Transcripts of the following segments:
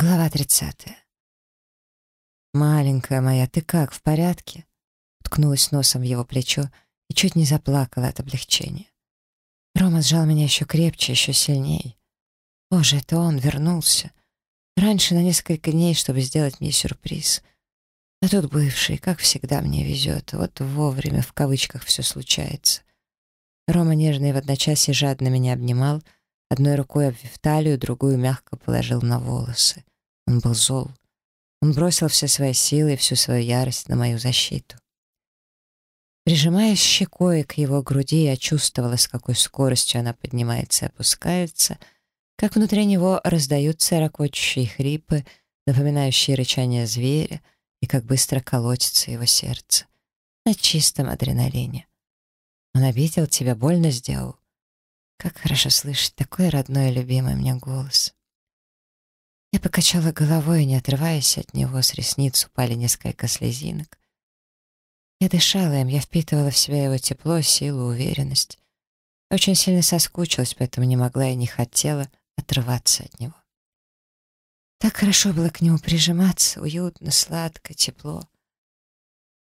Глава 30. «Маленькая моя, ты как, в порядке?» Ткнулась носом в его плечо и чуть не заплакала от облегчения. Рома сжал меня еще крепче, еще сильнее. Боже, это он вернулся. Раньше на несколько дней, чтобы сделать мне сюрприз. А тут бывший, как всегда мне везет. Вот вовремя, в кавычках, все случается. Рома нежно и в одночасье жадно меня обнимал, одной рукой обвив талию, другую мягко положил на волосы. Он был зол. Он бросил все свои силы и всю свою ярость на мою защиту. Прижимаясь щекой к его груди, я чувствовала, с какой скоростью она поднимается и опускается, как внутри него раздаются ракочущие хрипы, напоминающие рычание зверя, и как быстро колотится его сердце. На чистом адреналине. Он обидел тебя, больно сделал. Как хорошо слышать такой родной и любимый мне голос. Я покачала головой, не отрываясь от него, с ресниц упали несколько слезинок. Я дышала им, я впитывала в себя его тепло, силу, уверенность. Очень сильно соскучилась, поэтому не могла и не хотела отрываться от него. Так хорошо было к нему прижиматься, уютно, сладко, тепло.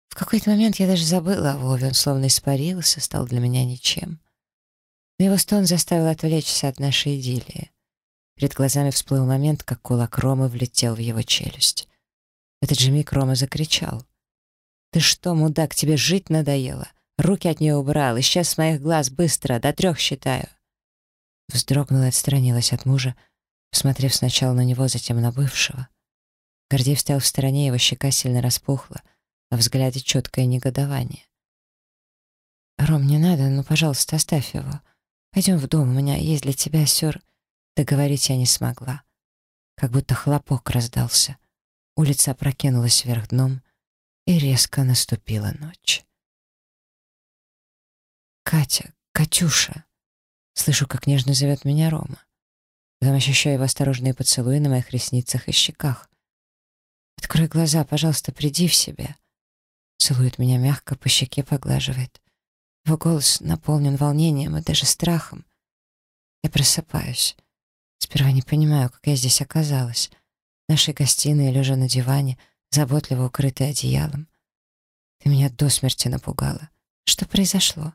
В какой-то момент я даже забыла о Вове, он словно испарился, стал для меня ничем. Но его стон заставил отвлечься от нашей идиллии. Перед глазами всплыл момент, как кулак Ромы влетел в его челюсть. В этот же миг Рома закричал. «Ты что, мудак, тебе жить надоело? Руки от нее убрал, исчез с моих глаз, быстро, до трех считаю!» Вздрогнула и отстранилась от мужа, посмотрев сначала на него, затем на бывшего. Гордеев стоял в стороне, его щека сильно распухла, а в взгляде четкое негодование. «Ром, не надо, ну, пожалуйста, оставь его. Пойдем в дом, у меня есть для тебя сёр...» Договорить я не смогла. Как будто хлопок раздался. Улица опрокинулась вверх дном, и резко наступила ночь. «Катя, Катюша!» Слышу, как нежно зовет меня Рома. Потом ощущаю его осторожные поцелуи на моих ресницах и щеках. «Открой глаза, пожалуйста, приди в себя!» Целует меня мягко, по щеке поглаживает. Его голос наполнен волнением и даже страхом. Я просыпаюсь. Сперва не понимаю, как я здесь оказалась. В нашей гостиной, лежа на диване, заботливо укрытая одеялом. Ты меня до смерти напугала. Что произошло?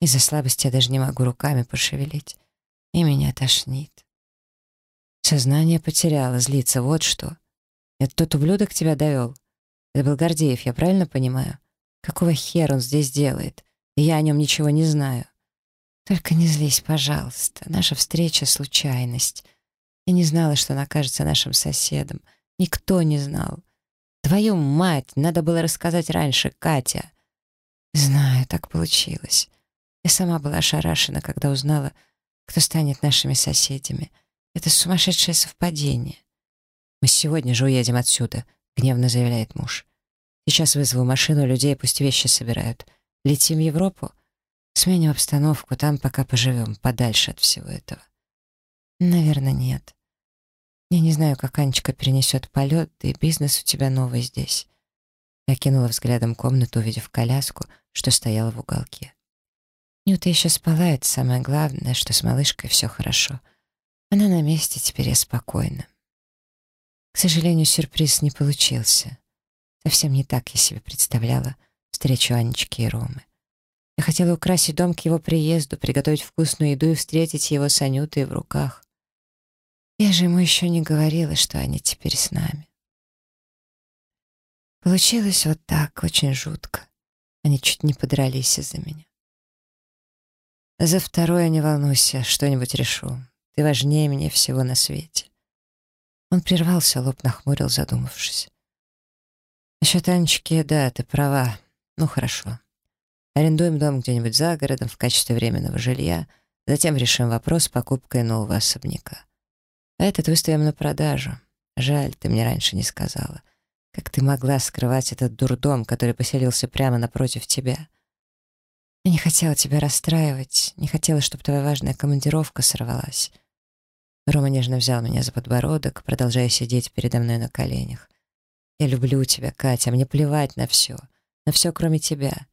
Из-за слабости я даже не могу руками пошевелить. И меня тошнит. Сознание потеряла, злится, вот что. Это тот ублюдок тебя довел? Это был Гордеев, я правильно понимаю? Какого хера он здесь делает? Я о нем ничего не знаю. Только не злись, пожалуйста. Наша встреча — случайность. Я не знала, что она окажется нашим соседом. Никто не знал. Твою мать, надо было рассказать раньше, Катя. Знаю, так получилось. Я сама была ошарашена, когда узнала, кто станет нашими соседями. Это сумасшедшее совпадение. «Мы сегодня же уедем отсюда», — гневно заявляет муж. «Сейчас вызову машину, людей пусть вещи собирают. Летим в Европу? Сменим обстановку, там пока поживем, подальше от всего этого. Наверное, нет. Я не знаю, как Анечка перенесет полет, и бизнес у тебя новый здесь. Я кинула взглядом комнату, увидев коляску, что стояла в уголке. Нюта еще спала, это самое главное, что с малышкой все хорошо. Она на месте, теперь я спокойна. К сожалению, сюрприз не получился. Совсем не так я себе представляла встречу Анечки и Ромы. Я хотела украсить дом к его приезду, приготовить вкусную еду и встретить его с Анютой в руках. Я же ему еще не говорила, что они теперь с нами. Получилось вот так, очень жутко. Они чуть не подрались из-за меня. За второе не волнуйся, что-нибудь решу. Ты важнее меня всего на свете. Он прервался, лоб нахмурил, задумавшись. Насчет Анечки, да, ты права. Ну, хорошо. Арендуем дом где-нибудь за городом в качестве временного жилья, затем решим вопрос с покупкой нового особняка. А этот выставим на продажу. Жаль, ты мне раньше не сказала. Как ты могла скрывать этот дурдом, который поселился прямо напротив тебя? Я не хотела тебя расстраивать, не хотела, чтобы твоя важная командировка сорвалась. Рома нежно взял меня за подбородок, продолжая сидеть передо мной на коленях. «Я люблю тебя, Катя, мне плевать на все, на все, кроме тебя.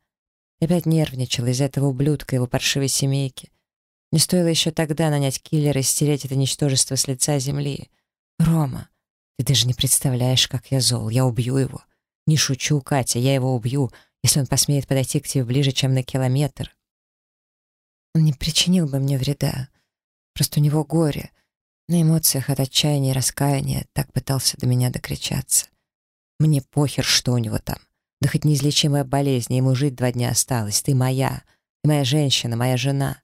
Я опять нервничала из-за этого ублюдка, его паршивой семейки. Не стоило еще тогда нанять киллера и стереть это ничтожество с лица земли. Рома, Ты даже не представляешь, как я зол. Я убью его. Не шучу, Катя, я его убью, если он посмеет подойти к тебе ближе, чем на километр. Он не причинил бы мне вреда. Просто у него горе. На эмоциях от отчаяния и раскаяния так пытался до меня докричаться. Мне похер, что у него там. Да хоть неизлечимая болезнь, ему жить два дня осталось. Ты моя. Ты моя женщина, моя жена.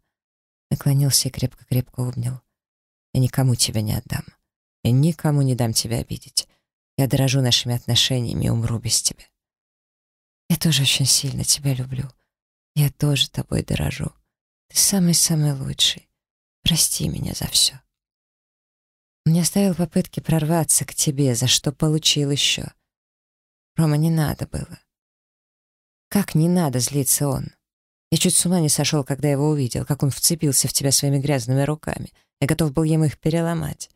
Наклонился и крепко-крепко обнял. Я никому тебя не отдам. Я никому не дам тебя обидеть. Я дорожу нашими отношениями и умру без тебя. Я тоже очень сильно тебя люблю. Я тоже тобой дорожу. Ты самый-самый лучший. Прости меня за все. Он не оставил попытки прорваться к тебе, за что получил еще. Рома, не надо было. Как не надо злиться он? Я чуть с ума не сошел, когда его увидел, как он вцепился в тебя своими грязными руками. Я готов был ему их переломать.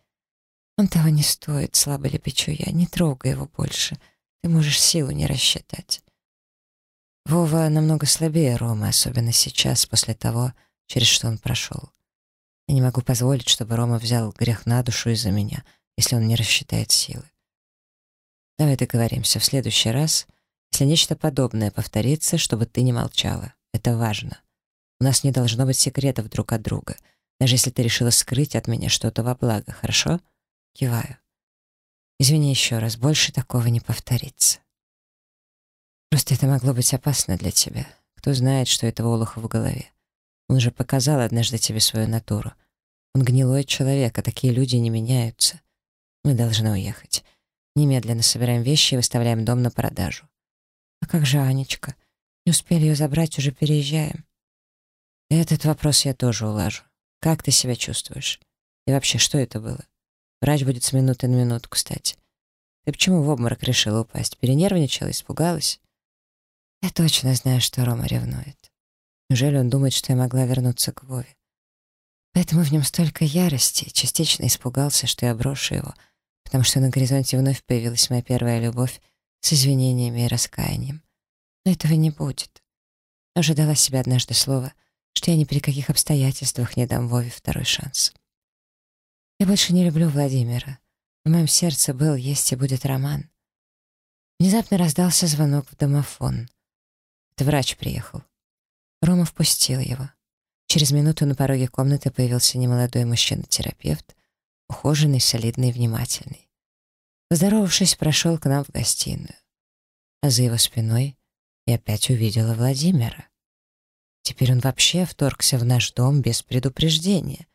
Он того не стоит, слабо лепечу я. Не трогай его больше. Ты можешь силу не рассчитать. Вова намного слабее Ромы, особенно сейчас, после того, через что он прошел. Я не могу позволить, чтобы Рома взял грех на душу из-за меня, если он не рассчитает силы. Давай договоримся в следующий раз, если нечто подобное повторится, чтобы ты не молчала. Это важно. У нас не должно быть секретов друг от друга, даже если ты решила скрыть от меня что-то во благо, хорошо? Киваю. Извини еще раз, больше такого не повторится. Просто это могло быть опасно для тебя. Кто знает, что это Волоху в голове. Он же показал однажды тебе свою натуру. Он гнилой человек, а такие люди не меняются. Мы должны уехать. Немедленно собираем вещи и выставляем дом на продажу. А как же Анечка? Не успели ее забрать, уже переезжаем. Этот вопрос я тоже улажу. Как ты себя чувствуешь? И вообще, что это было? Врач будет с минуты на минуту, кстати. Ты почему в обморок решила упасть? Перенервничала, испугалась? Я точно знаю, что Рома ревнует. Неужели он думает, что я могла вернуться к Вове? Поэтому в нем столько ярости, частично испугался, что я брошу его, потому что на горизонте вновь появилась моя первая любовь с извинениями и раскаянием. Но этого не будет. Уже дала себе однажды слово, что я ни при каких обстоятельствах не дам Вове второй шанс. Я больше не люблю Владимира. В моем сердце был, есть и будет роман. Внезапно раздался звонок в домофон. Это врач приехал. Рома впустил его. Через минуту на пороге комнаты появился немолодой мужчина-терапевт, ухоженный, солидный внимательный. Поздоровавшись, прошел к нам в гостиную. А за его спиной я опять увидела Владимира. Теперь он вообще вторгся в наш дом без предупреждения.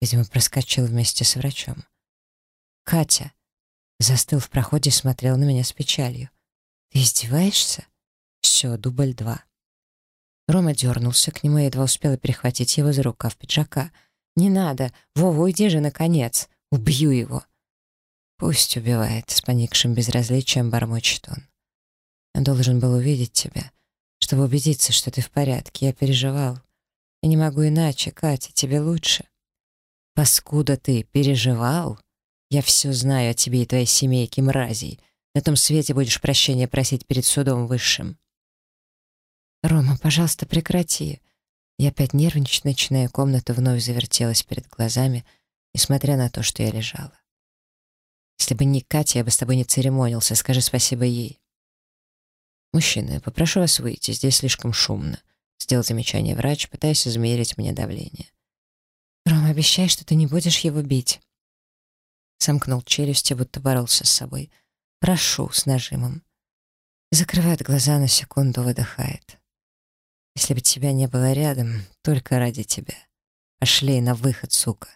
Видимо, проскочил вместе с врачом. Катя застыл в проходе и смотрел на меня с печалью. «Ты издеваешься?» «Все, дубль два». Рома дернулся к нему и едва успела перехватить его за рукав пиджака. «Не надо! Вова, уйди же, наконец! Убью его!» «Пусть убивает», — с поникшим безразличием бормочет он. «Я должен был увидеть тебя, чтобы убедиться, что ты в порядке. Я переживал. Я не могу иначе, Катя, тебе лучше». «Паскуда ты, переживал? Я все знаю о тебе и твоей семейке мразей. На том свете будешь прощения просить перед судом высшим». «Рома, пожалуйста, прекрати». Я опять нервничать начиная, комната вновь завертелась перед глазами, несмотря на то, что я лежала. «Если бы не Катя, я бы с тобой не церемонился, скажи спасибо ей». «Мужчина, попрошу вас выйти, здесь слишком шумно», — сделал замечание врач, пытаясь измерить мне давление. «Рома, обещай, что ты не будешь его бить». Сомкнул челюсти, будто боролся с собой. «Прошу», — с нажимом. Закрывает глаза, на секунду выдыхает. Если бы тебя не было рядом, только ради тебя. Пошли на выход, сука.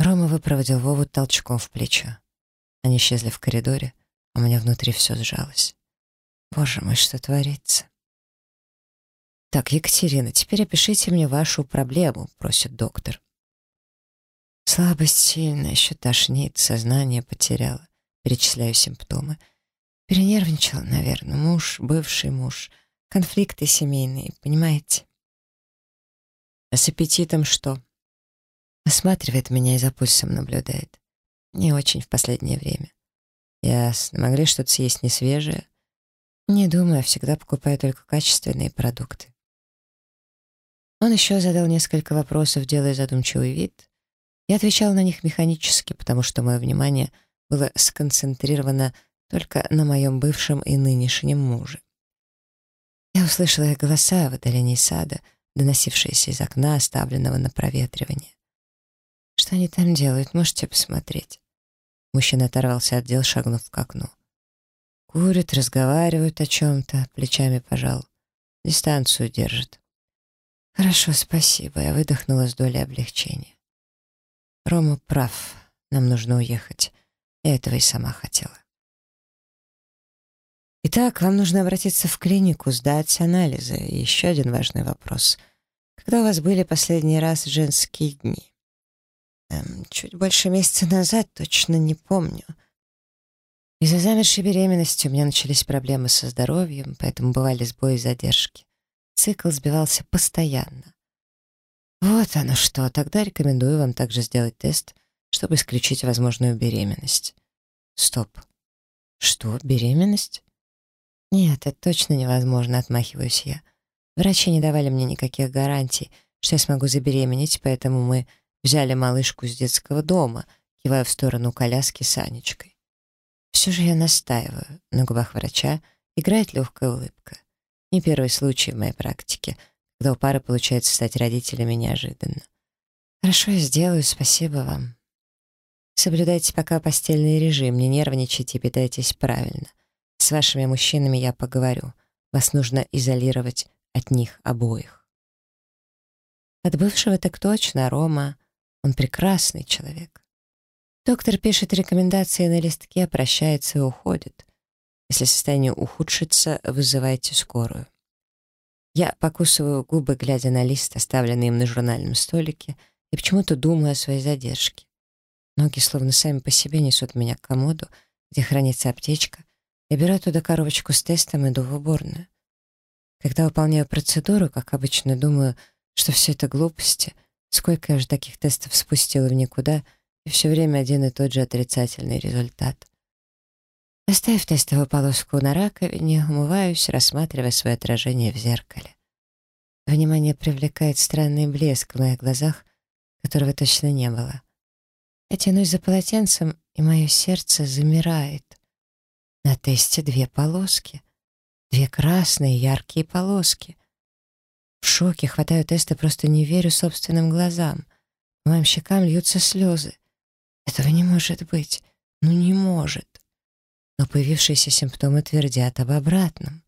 Рома выпроводил Вову толчком в плечо. Они исчезли в коридоре, а у меня внутри все сжалось. Боже мой, что творится? «Так, Екатерина, теперь опишите мне вашу проблему», — просит доктор. Слабость сильная, еще тошнит, сознание потеряла. Перечисляю симптомы. Перенервничала, наверное, муж, бывший муж — Конфликты семейные, понимаете? А с аппетитом что? Осматривает меня и за пульсом наблюдает. Не очень в последнее время. Ясно. Могли что-то съесть несвежее? Не думаю, всегда покупаю только качественные продукты. Он еще задал несколько вопросов, делая задумчивый вид. Я отвечал на них механически, потому что мое внимание было сконцентрировано только на моем бывшем и нынешнем муже. Я услышала их голоса в отдалении сада, доносившиеся из окна, оставленного на проветривание. «Что они там делают? Можете посмотреть?» Мужчина оторвался от дел, шагнув к окну. Курят, разговаривают о чем-то, плечами пожал. Дистанцию держит. «Хорошо, спасибо». Я выдохнула с долей облегчения. Рома прав. Нам нужно уехать. Я этого и сама хотела. Итак, вам нужно обратиться в клинику, сдать анализы. И еще один важный вопрос. Когда у вас были последний раз женские дни? Эм, чуть больше месяца назад, точно не помню. Из-за замершей беременности у меня начались проблемы со здоровьем, поэтому бывали сбои и задержки. Цикл сбивался постоянно. Вот оно что, тогда рекомендую вам также сделать тест, чтобы исключить возможную беременность. Стоп. Что, беременность? Нет, это точно невозможно, отмахиваюсь я. Врачи не давали мне никаких гарантий, что я смогу забеременеть, поэтому мы взяли малышку с детского дома, кивая в сторону коляски с Анечкой. Все же я настаиваю. На губах врача играет легкая улыбка. Не первый случай в моей практике, когда у пары получается стать родителями неожиданно. Хорошо, я сделаю, спасибо вам. Соблюдайте пока постельный режим, не нервничайте питайтесь правильно. С вашими мужчинами я поговорю. Вас нужно изолировать от них обоих. От бывшего так точно, Рома. Он прекрасный человек. Доктор пишет рекомендации на листке, прощается и уходит. Если состояние ухудшится, вызывайте скорую. Я покусываю губы, глядя на лист, оставленный им на журнальном столике, и почему-то думаю о своей задержке. Ноги словно сами по себе несут меня к комоду, где хранится аптечка. Я беру оттуда коробочку с тестом и иду в уборную. Когда выполняю процедуру, как обычно, думаю, что все это глупости, сколько я уже таких тестов спустила в никуда, и все время один и тот же отрицательный результат. Оставив тестовую полоску на раковине, умываюсь, рассматривая свое отражение в зеркале. Внимание привлекает странный блеск в моих глазах, которого точно не было. Я тянусь за полотенцем, и мое сердце замирает. На тесте две полоски. Две красные яркие полоски. В шоке хватаю теста, просто не верю собственным глазам. По моим щекам льются слезы. Этого не может быть. Ну не может но появившиеся симптомы твердят об обратном.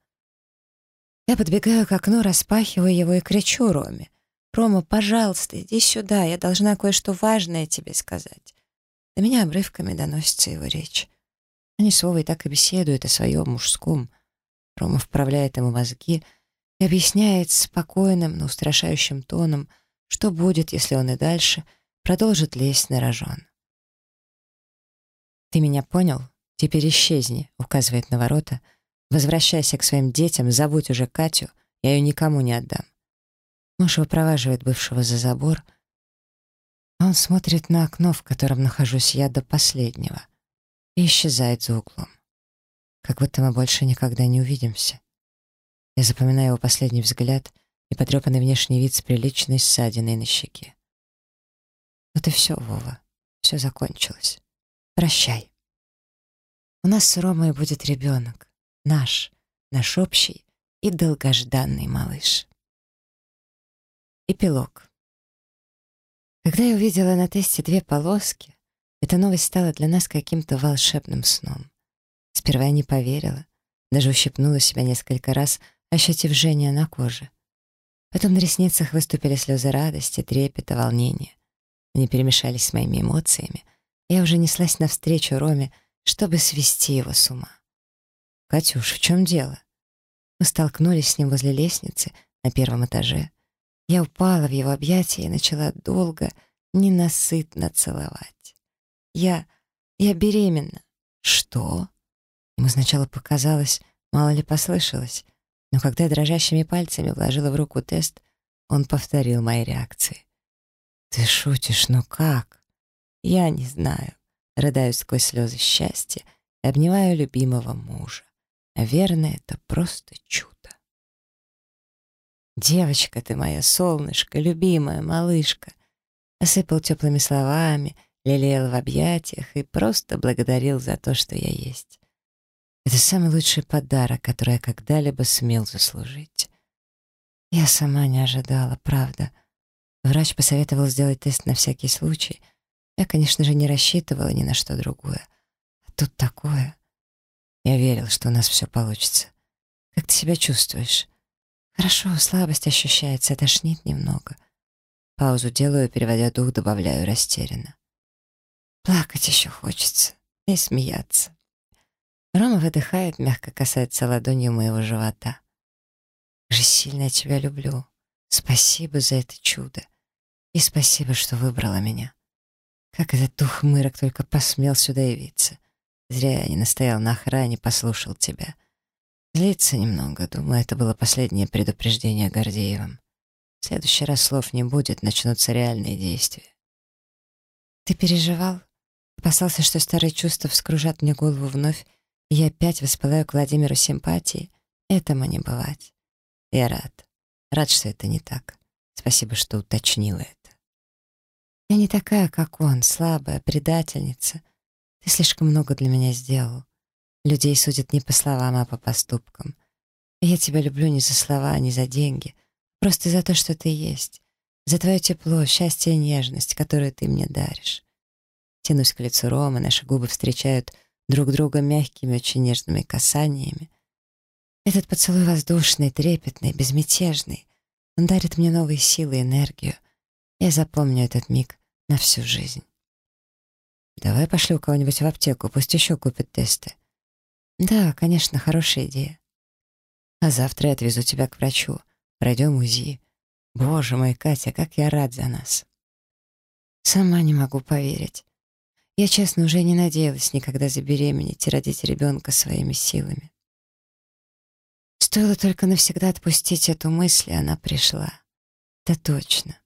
Я подбегаю к окну, распахиваю его и кричу Роме. «Рома, пожалуйста, иди сюда, я должна кое-что важное тебе сказать». До меня обрывками доносится его речь. Они с Вовой так и беседуют о своем мужском. Рома вправляет ему мозги и объясняет спокойным, но устрашающим тоном, что будет, если он и дальше продолжит лезть на рожон. «Ты меня понял?» «Теперь исчезни», — указывает на ворота. «Возвращайся к своим детям, забудь уже Катю, я ее никому не отдам». Муж выпроваживает бывшего за забор, он смотрит на окно, в котором нахожусь я до последнего, и исчезает за углом. Как будто мы больше никогда не увидимся. Я запоминаю его последний взгляд и потрепанный внешний вид с приличной ссадиной на щеке. Вот и все, Вова. Все закончилось. Прощай. У нас с Ромой будет ребенок. Наш, наш общий и долгожданный малыш. Эпилог. Когда я увидела на тесте две полоски, эта новость стала для нас каким-то волшебным сном. Сперва я не поверила, даже ущипнула себя несколько раз, ощутив жжение на коже. Потом на ресницах выступили слезы радости, трепета, волнения. Они перемешались с моими эмоциями. Я уже неслась навстречу Роме, чтобы свести его с ума. «Катюш, в чем дело?» Мы столкнулись с ним возле лестницы на первом этаже. Я упала в его объятия и начала долго, ненасытно целовать. «Я... я беременна». «Что?» Ему сначала показалось, мало ли послышалось, но когда дрожащими пальцами вложила в руку тест, он повторил мои реакции. «Ты шутишь, но как?» «Я не знаю рыдаю сквозь слезы счастья и обнимаю любимого мужа. Наверное, это просто чудо. «Девочка ты моя, солнышко, любимая малышка!» Осыпал теплыми словами, лелеял в объятиях и просто благодарил за то, что я есть. Это самый лучший подарок, который я когда-либо смел заслужить. Я сама не ожидала, правда. Врач посоветовал сделать тест на всякий случай. Я, конечно же, не рассчитывала ни на что другое. А тут такое. Я верил, что у нас все получится. Как ты себя чувствуешь? Хорошо, слабость ощущается, тошнит немного. Паузу делаю, переводя дух, добавляю растерянно. Плакать еще хочется и смеяться. Рома выдыхает, мягко касается ладонью моего живота. Как же сильно я тебя люблю. Спасибо за это чудо. И спасибо, что выбрала меня. Как этот дух мырок только посмел сюда явиться. Зря я не настоял на охране, послушал тебя. Злится немного, думаю, это было последнее предупреждение Гордеевым. В следующий раз слов не будет, начнутся реальные действия. Ты переживал? Опасался, что старые чувства вскружат мне голову вновь, и я опять воспылаю к Владимиру симпатии? Этому не бывать. Я рад. Рад, что это не так. Спасибо, что уточнила это. Я не такая, как он, слабая, предательница. Ты слишком много для меня сделал. Людей судят не по словам, а по поступкам. я тебя люблю не за слова, не за деньги. Просто за то, что ты есть. За твое тепло, счастье и нежность, которую ты мне даришь. Тянусь к лицу Ромы, наши губы встречают друг друга мягкими, очень нежными касаниями. Этот поцелуй воздушный, трепетный, безмятежный. Он дарит мне новые силы и энергию. Я запомню этот миг на всю жизнь. Давай пошлю кого-нибудь в аптеку, пусть еще купит тесты. Да, конечно, хорошая идея. А завтра я отвезу тебя к врачу. Пройдем УЗИ. Боже мой, Катя, как я рад за нас. Сама не могу поверить. Я, честно, уже не надеялась никогда забеременеть и родить ребенка своими силами. Стоило только навсегда отпустить эту мысль, и она пришла. Да точно.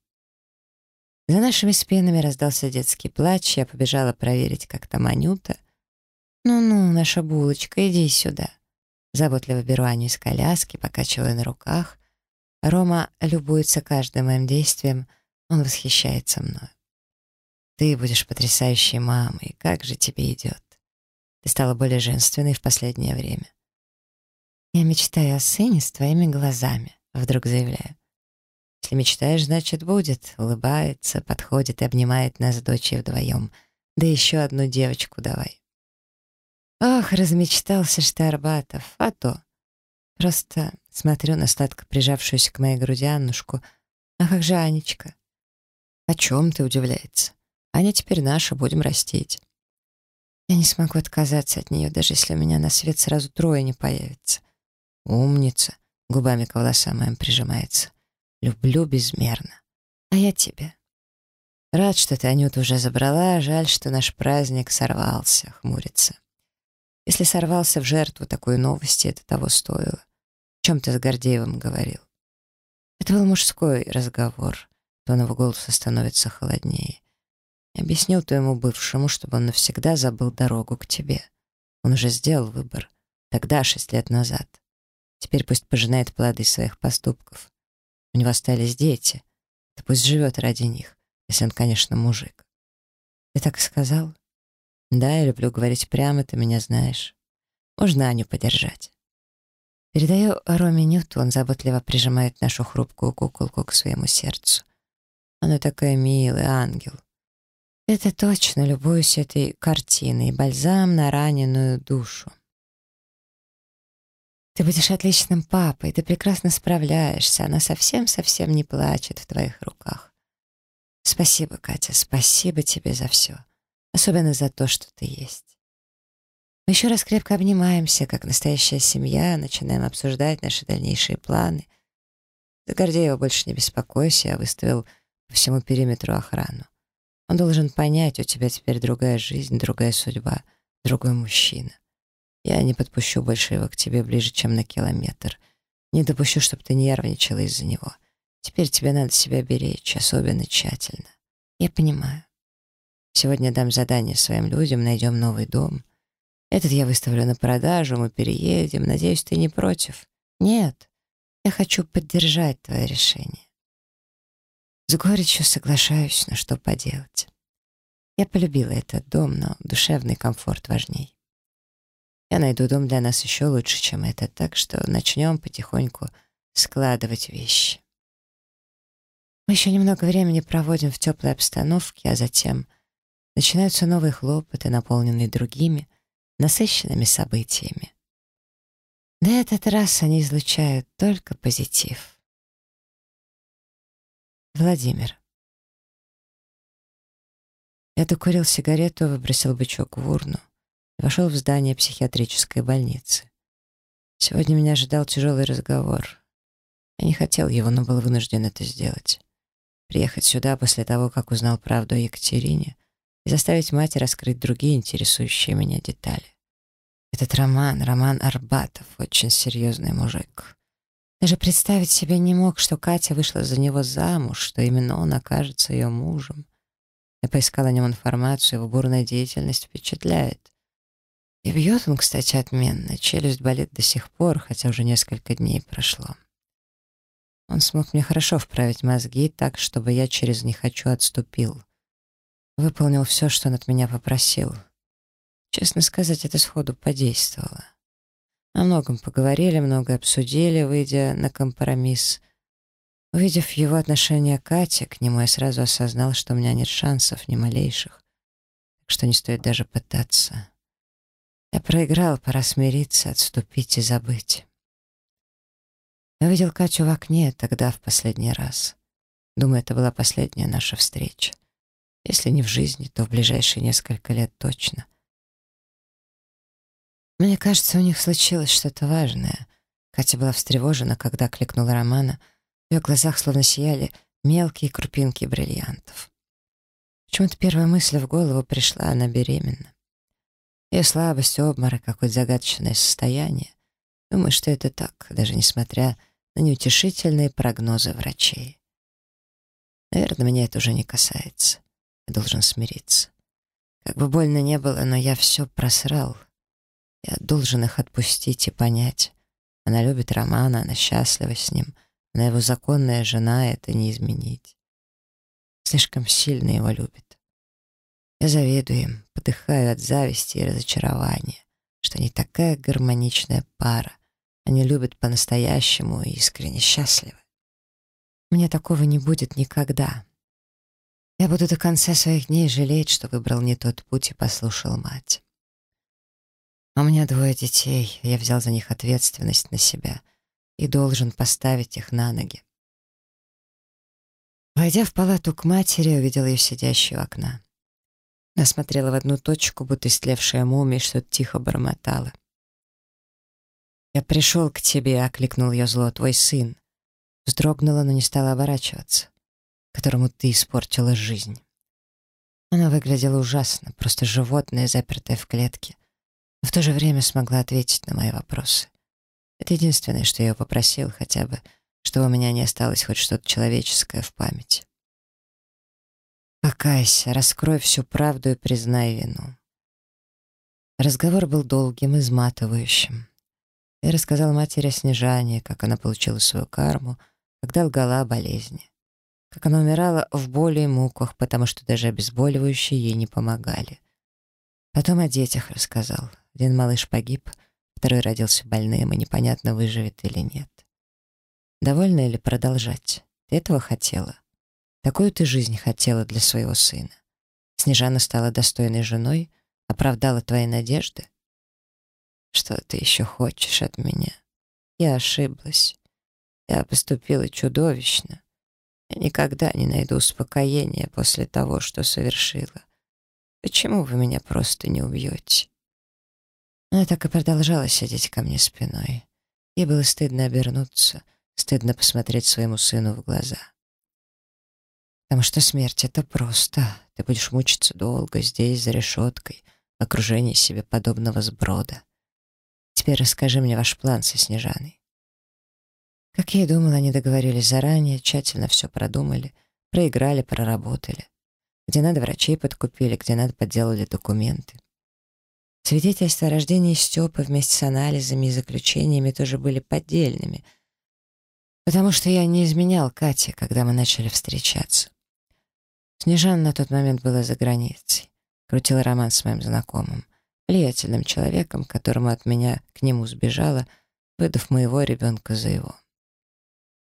За нашими спинами раздался детский плач, я побежала проверить, как там Анюта. «Ну-ну, наша булочка, иди сюда». Заботливо беру Аню из коляски, покачивая на руках. Рома любуется каждым моим действием, он восхищается мною. «Ты будешь потрясающей мамой, как же тебе идет? Ты стала более женственной в последнее время». «Я мечтаю о сыне с твоими глазами», — вдруг заявляю. «Если мечтаешь, значит, будет», — улыбается, подходит и обнимает нас с дочей вдвоем. «Да еще одну девочку давай». Ах, размечтался ж ты, Арбатов, а то. Просто смотрю на сладко прижавшуюся к моей груди Аннушку. А как же Анечка? О чем ты удивляется? Аня теперь наша, будем растить. Я не смогу отказаться от нее, даже если у меня на свет сразу трое не появится. Умница, губами к волосам моим прижимается. Люблю безмерно. А я тебя. Рад, что ты Анюту уже забрала, жаль, что наш праздник сорвался, хмурится. Если сорвался в жертву такой новости, это того стоило. О чем ты с Гордеевым говорил? Это был мужской разговор. Тон его голоса становится холоднее. Объяснил твоему бывшему, чтобы он навсегда забыл дорогу к тебе. Он уже сделал выбор. Тогда, шесть лет назад. Теперь пусть пожинает плоды своих поступков. У него остались дети. Да пусть живет ради них, если он, конечно, мужик. Ты так и сказал? Да, я люблю говорить прямо, ты меня знаешь. Можно Аню подержать. Передаю Роме Нюту, он заботливо прижимает нашу хрупкую куколку к своему сердцу. Она такая милая, ангел. Это точно, любуюсь этой картиной, бальзам на раненую душу. Ты будешь отличным папой, ты прекрасно справляешься, она совсем-совсем не плачет в твоих руках. Спасибо, Катя, спасибо тебе за все, особенно за то, что ты есть. Мы еще раз крепко обнимаемся, как настоящая семья, начинаем обсуждать наши дальнейшие планы. За Гордеева больше не беспокойся, я выставил по всему периметру охрану. Он должен понять, у тебя теперь другая жизнь, другая судьба, другой мужчина. Я не подпущу больше его к тебе ближе, чем на километр. Не допущу, чтобы ты нервничала из-за него. Теперь тебе надо себя беречь, особенно тщательно. Я понимаю. Сегодня дам задание своим людям, найдем новый дом. Этот я выставлю на продажу, мы переедем. Надеюсь, ты не против? Нет. Я хочу поддержать твое решение. С горечью соглашаюсь, но что поделать. Я полюбила этот дом, но душевный комфорт важней. Я найду дом для нас еще лучше, чем этот, так что начнем потихоньку складывать вещи. Мы еще немного времени проводим в теплой обстановке, а затем начинаются новые хлопоты, наполненные другими, насыщенными событиями. На этот раз они излучают только позитив. Владимир. Я докурил сигарету, выбросил бычок в урну и вошел в здание психиатрической больницы. Сегодня меня ожидал тяжелый разговор. Я не хотел его, но был вынужден это сделать. Приехать сюда после того, как узнал правду о Екатерине, и заставить мать раскрыть другие интересующие меня детали. Этот Роман, Роман Арбатов, очень серьезный мужик. Даже представить себе не мог, что Катя вышла за него замуж, что именно он окажется ее мужем. Я поискал о нем информацию, его бурная деятельность впечатляет. И бьет он, кстати, отменно. Челюсть болит до сих пор, хотя уже несколько дней прошло. Он смог мне хорошо вправить мозги так, чтобы я через «не хочу» отступил. Выполнил все, что он от меня попросил. Честно сказать, это сходу подействовало. О многом поговорили, много обсудили, выйдя на компромисс. Увидев его отношение к Кате, к нему я сразу осознал, что у меня нет шансов ни малейших, так что не стоит даже пытаться. Я проиграл, пора смириться, отступить и забыть. Я увидел Катю в окне тогда в последний раз. Думаю, это была последняя наша встреча. Если не в жизни, то в ближайшие несколько лет точно. Мне кажется, у них случилось что-то важное. Катя была встревожена, когда кликнула Романа. В ее глазах словно сияли мелкие крупинки бриллиантов. Почему-то первая мысль в голову пришла, она беременна. Ее слабость, обморок, какое-то загадочное состояние. Думаю, что это так, даже несмотря на неутешительные прогнозы врачей. Наверное, меня это уже не касается. Я должен смириться. Как бы больно не было, но я все просрал. Я должен их отпустить и понять. Она любит Романа, она счастлива с ним. Она его законная жена, это не изменить. Слишком сильно его любит. Я завидую им, подыхаю от зависти и разочарования, что они такая гармоничная пара, они любят по-настоящему и искренне счастливы. Мне такого не будет никогда. Я буду до конца своих дней жалеть, что выбрал не тот путь и послушал мать. У меня двое детей, я взял за них ответственность на себя и должен поставить их на ноги. Войдя в палату к матери, увидел ее сидящей у окна. Она смотрела в одну точку, будто истлевшая мумия, что-то тихо бормотала. «Я пришел к тебе», — окликнул ее зло, — «твой сын». Вздрогнула, но не стала оборачиваться, которому ты испортила жизнь. Она выглядела ужасно, просто животное, запертое в клетке, но в то же время смогла ответить на мои вопросы. Это единственное, что я попросил, хотя бы, чтобы у меня не осталось хоть что-то человеческое в памяти. «Покайся, раскрой всю правду и признай вину». Разговор был долгим, изматывающим. Я рассказал матери о Снежане, как она получила свою карму, когда лгала о болезни. Как она умирала в боли и муках, потому что даже обезболивающие ей не помогали. Потом о детях рассказал. Один малыш погиб, второй родился больным, и непонятно, выживет или нет. Довольна или продолжать? Ты этого хотела? Такую ты жизнь хотела для своего сына. Снежана стала достойной женой, оправдала твои надежды. Что ты еще хочешь от меня? Я ошиблась. Я поступила чудовищно. Я никогда не найду успокоения после того, что совершила. Почему вы меня просто не убьете? Она так и продолжала сидеть ко мне спиной. Ей было стыдно обернуться, стыдно посмотреть своему сыну в глаза. Потому что смерть — это просто. Ты будешь мучиться долго, здесь, за решеткой, в окружении себе подобного сброда. Теперь расскажи мне ваш план со Снежаной. Как я и думала, они договорились заранее, тщательно все продумали, проиграли, проработали. Где надо, врачей подкупили, где надо, подделали документы. Свидетельства о рождении Степы вместе с анализами и заключениями тоже были поддельными, потому что я не изменял Кате, когда мы начали встречаться. Снежана на тот момент была за границей. крутила роман с моим знакомым, влиятельным человеком, которому от меня к нему сбежала, выдав моего ребенка за его.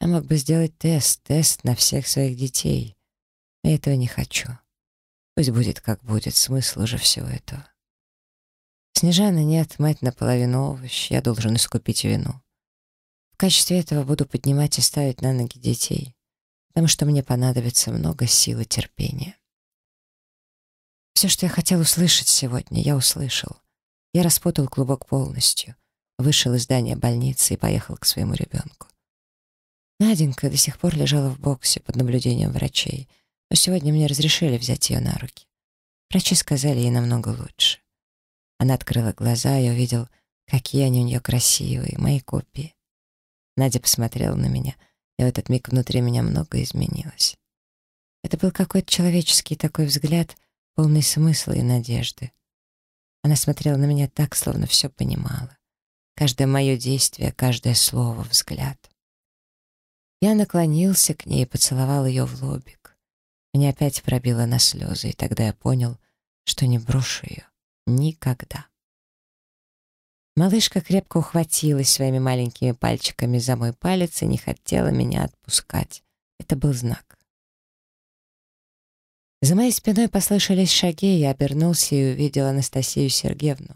Я мог бы сделать тест, тест на всех своих детей. Я этого не хочу. Пусть будет как будет, смысл уже всего этого. Снежаны нет, мать наполовину овощ, я должен искупить вину. В качестве этого буду поднимать и ставить на ноги детей, потому что мне понадобится много сил и терпения. Все, что я хотел услышать сегодня, я услышал. Я распутал клубок полностью, вышел из здания больницы и поехал к своему ребенку. Наденька до сих пор лежала в боксе под наблюдением врачей, но сегодня мне разрешили взять ее на руки. Врачи сказали ей намного лучше. Она открыла глаза, и увидел, какие они у нее красивые, мои копии. Надя посмотрела на меня, и в этот миг внутри меня многое изменилось. Это был какой-то человеческий такой взгляд, полный смысла и надежды. Она смотрела на меня так, словно все понимала. Каждое мое действие, каждое слово, взгляд. Я наклонился к ней и поцеловал ее в лобик. Меня опять пробило на слезы, и тогда я понял, что не брошу ее никогда. Малышка крепко ухватилась своими маленькими пальчиками за мой палец и не хотела меня отпускать. Это был знак. За моей спиной послышались шаги, я обернулся и увидел Анастасию Сергеевну.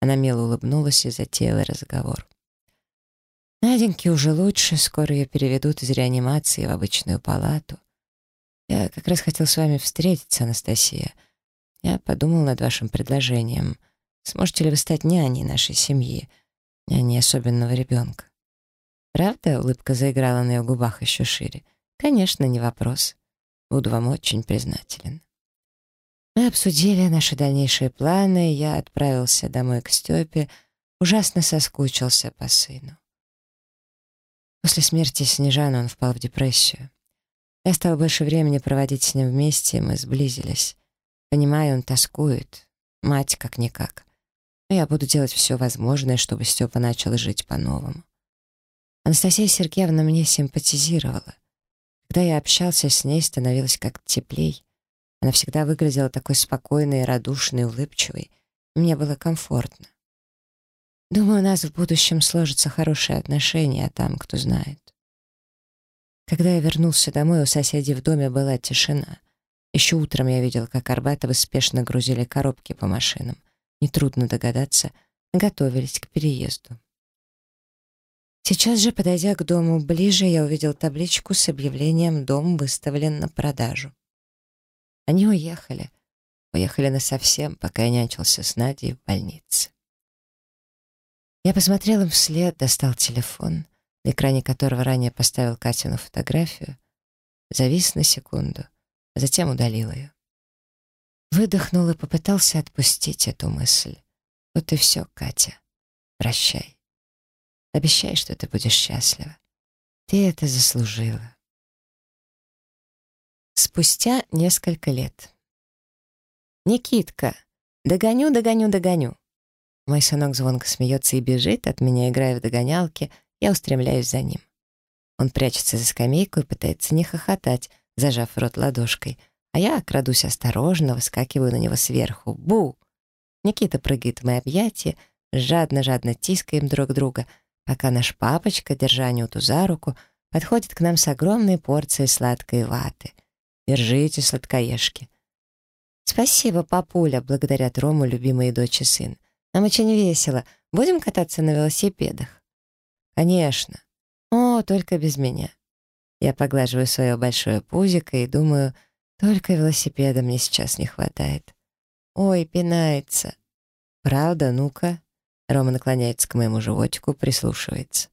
Она мило улыбнулась и затеяла разговор. Наденьке уже лучше, скоро ее переведут из реанимации в обычную палату. Я как раз хотел с вами встретиться, Анастасия. Я подумал над вашим предложением — Сможете ли вы стать няней нашей семьи, няней особенного ребенка? Правда, улыбка заиграла на ее губах еще шире. Конечно, не вопрос. Буду вам очень признателен. Мы обсудили наши дальнейшие планы, и я отправился домой к Степе, ужасно соскучился по сыну. После смерти Снежана он впал в депрессию. Я стал больше времени проводить с ним вместе, мы сблизились. Понимаю, он тоскует. Мать как-никак я буду делать все возможное, чтобы Степа начал жить по-новому. Анастасия Сергеевна мне симпатизировала. Когда я общался с ней, становилось как теплей. Она всегда выглядела такой спокойной, радушной, улыбчивой. Мне было комфортно. Думаю, у нас в будущем сложатся хорошие отношения, а там кто знает. Когда я вернулся домой, у соседей в доме была тишина. Еще утром я видел, как Арбатовы спешно грузили коробки по машинам нетрудно догадаться, готовились к переезду. Сейчас же, подойдя к дому ближе, я увидел табличку с объявлением «Дом выставлен на продажу». Они уехали. Уехали насовсем, пока я нянчился с Надей в больнице. Я посмотрел им вслед, достал телефон, на экране которого ранее поставил Катину фотографию, завис на секунду, а затем удалил ее. Выдохнул и попытался отпустить эту мысль. Вот и все, Катя. Прощай. Обещай, что ты будешь счастлива. Ты это заслужила. Спустя несколько лет. «Никитка! Догоню, догоню, догоню!» Мой сынок звонко смеется и бежит, от меня играя в догонялки, я устремляюсь за ним. Он прячется за скамейку и пытается не хохотать, зажав рот ладошкой, а я крадусь осторожно, выскакиваю на него сверху. Бу! Никита прыгает в мои объятия, жадно-жадно тискаем друг друга, пока наш папочка, держа Анюту за руку, подходит к нам с огромной порцией сладкой ваты. Держите, сладкоежки. Спасибо, папуля, благодарят Рому любимые дочь и сын. Нам очень весело. Будем кататься на велосипедах? Конечно. О, только без меня. Я поглаживаю свое большое пузико и думаю, только велосипеда мне сейчас не хватает. Ой, пинается. Правда, ну-ка. Рома наклоняется к моему животику, прислушивается.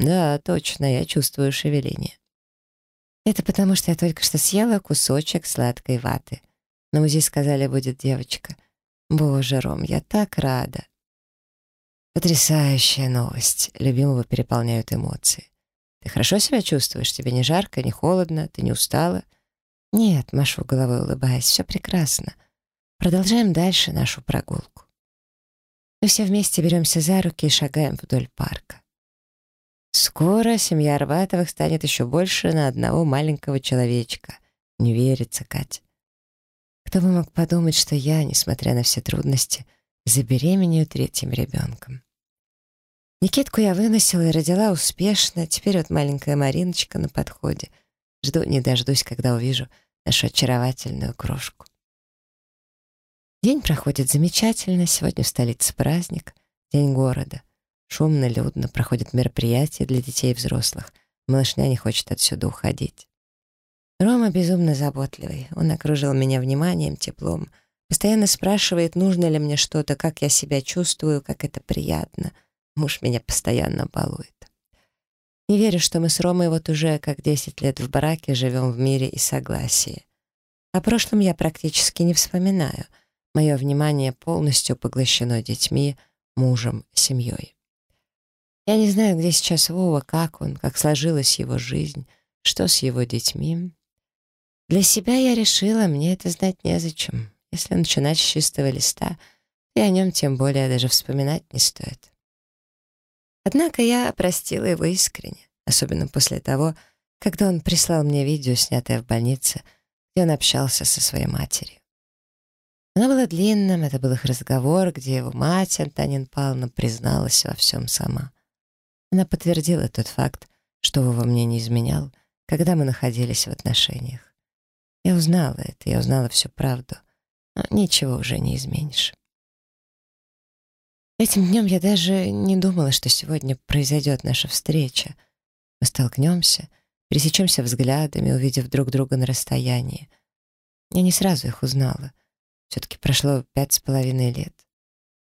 Да, точно, я чувствую шевеление. Это потому, что я только что съела кусочек сладкой ваты. На УЗИ сказали, будет девочка. Боже, Ром, я так рада. Потрясающая новость. Любимого переполняют эмоции. Ты хорошо себя чувствуешь? Тебе не жарко, не холодно? Ты не устала? «Нет», — машу головой, улыбаясь, — «все прекрасно. Продолжаем дальше нашу прогулку». Мы все вместе беремся за руки и шагаем вдоль парка. Скоро семья Арбатовых станет еще больше на одного маленького человечка. Не верится, Катя. Кто бы мог подумать, что я, несмотря на все трудности, забеременею третьим ребенком. Никитку я выносила и родила успешно, теперь вот маленькая Мариночка на подходе. Жду не дождусь, когда увижу нашу очаровательную крошку. День проходит замечательно, сегодня в столице праздник, день города. Шумно, людно, проходят мероприятия для детей и взрослых. Малышня не хочет отсюда уходить. Рома безумно заботливый. Он окружил меня вниманием, теплом. Постоянно спрашивает, нужно ли мне что-то, как я себя чувствую, как это приятно. Муж меня постоянно балует. Не верю, что мы с Ромой вот уже как 10 лет в браке живем в мире и согласии. О прошлом я практически не вспоминаю. Мое внимание полностью поглощено детьми, мужем, семьей. Я не знаю, где сейчас Вова, как он, как сложилась его жизнь, что с его детьми. Для себя я решила, мне это знать незачем. Если начинать с чистого листа, и о нем тем более даже вспоминать не стоит. Однако я простила его искренне, особенно после того, когда он прислал мне видео, снятое в больнице, где он общался со своей матерью. Оно было длинным, это был их разговор, где его мать, Антонин Павловна, призналась во всем сама. Она подтвердила тот факт, что Вова мне не изменял, когда мы находились в отношениях. Я узнала это, я узнала всю правду. Но ничего уже не изменишь. Этим днем я даже не думала, что сегодня произойдет наша встреча. Мы столкнемся, пересечемся взглядами, увидев друг друга на расстоянии. Я не сразу их узнала. Все-таки прошло пять с половиной лет.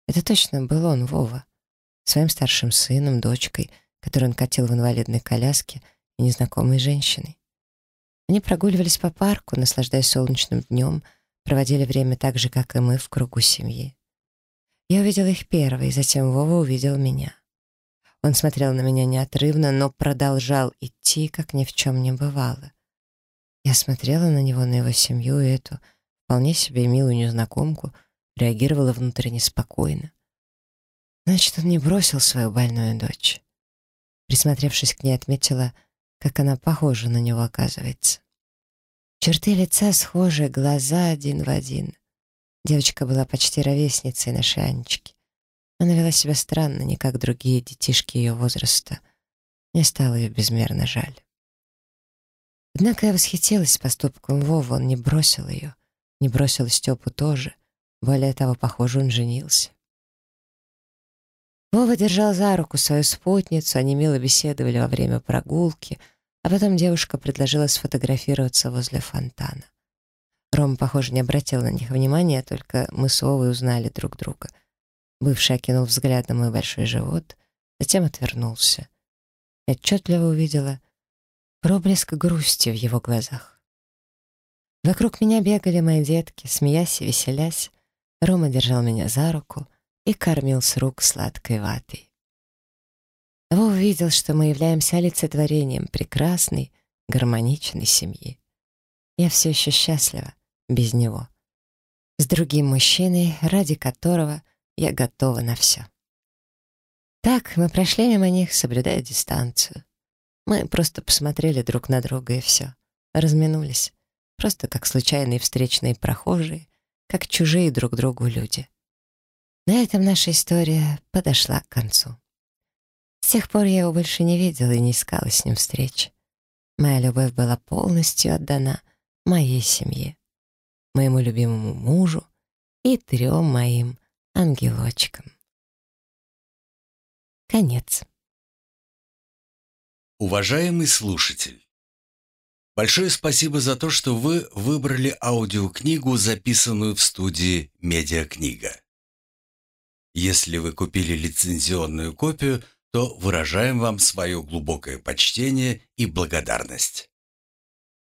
Это точно был он, Вова. Своим старшим сыном, дочкой, которую он катил в инвалидной коляске, и незнакомой женщиной. Они прогуливались по парку, наслаждаясь солнечным днем, проводили время так же, как и мы, в кругу семьи. Я увидела их первой, затем Вова увидел меня. Он смотрел на меня неотрывно, но продолжал идти, как ни в чем не бывало. Я смотрела на него, на его семью, и эту вполне себе милую незнакомку, реагировала внутренне спокойно. Значит, он не бросил свою больную дочь. Присмотревшись к ней, отметила — как она похожа на него оказывается. Черты лица схожи, глаза один в один. Девочка была почти ровесницей нашей Анечки. Она вела себя странно, не как другие детишки ее возраста. Мне стало ее безмерно жаль. Однако я восхитилась поступком Вовы, он не бросил ее, не бросил Степу тоже. Более того, похоже, он женился. Вова держал за руку свою спутницу, они мило беседовали во время прогулки, а потом девушка предложила сфотографироваться возле фонтана. Рома, похоже, не обратил на них внимания, только мы с Вовой узнали друг друга. Бывший окинул взглядом мой большой живот, затем отвернулся. Я отчетливо увидела проблеск грусти в его глазах. Вокруг меня бегали мои детки, смеясь и веселясь. Рома держал меня за руку — и кормил с рук сладкой ватой. Вов увидел, что мы являемся олицетворением прекрасной, гармоничной семьи. Я все еще счастлива без него. С другим мужчиной, ради которого я готова на все. Так мы прошли мимо них, соблюдая дистанцию. Мы просто посмотрели друг на друга и все. Разминулись. Просто как случайные встречные прохожие, как чужие друг другу люди. На этом наша история подошла к концу. С тех пор я его больше не видела и не искала с ним встреч. Моя любовь была полностью отдана моей семье, моему любимому мужу и трем моим ангелочкам. Конец. Уважаемый слушатель, большое спасибо за то, что вы выбрали аудиокнигу, записанную в студии «Медиакнига». Если вы купили лицензионную копию, то выражаем вам свое глубокое почтение и благодарность.